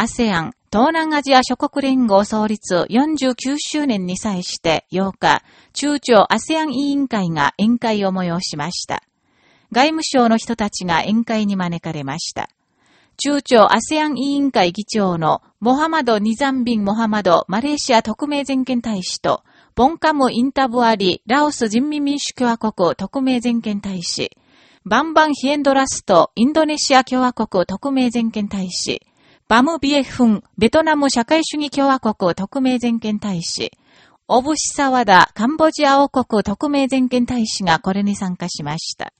ASEAN 東南アジア諸国連合創立49周年に際して8日、中朝 ASEAN 委員会が宴会を催しました。外務省の人たちが宴会に招かれました。中朝 ASEAN 委員会議長のモハマド・ニザンビン・モハマド・マレーシア特命全権大使と、ボンカム・インタブアリ・ラオス人民民主共和国特命全権大使、バンバン・ヒエンドラスト・インドネシア共和国特命全権大使、バム・ビエフン・ベトナム社会主義共和国特命全権大使、オブシサワダ・カンボジア王国特命全権大使がこれに参加しました。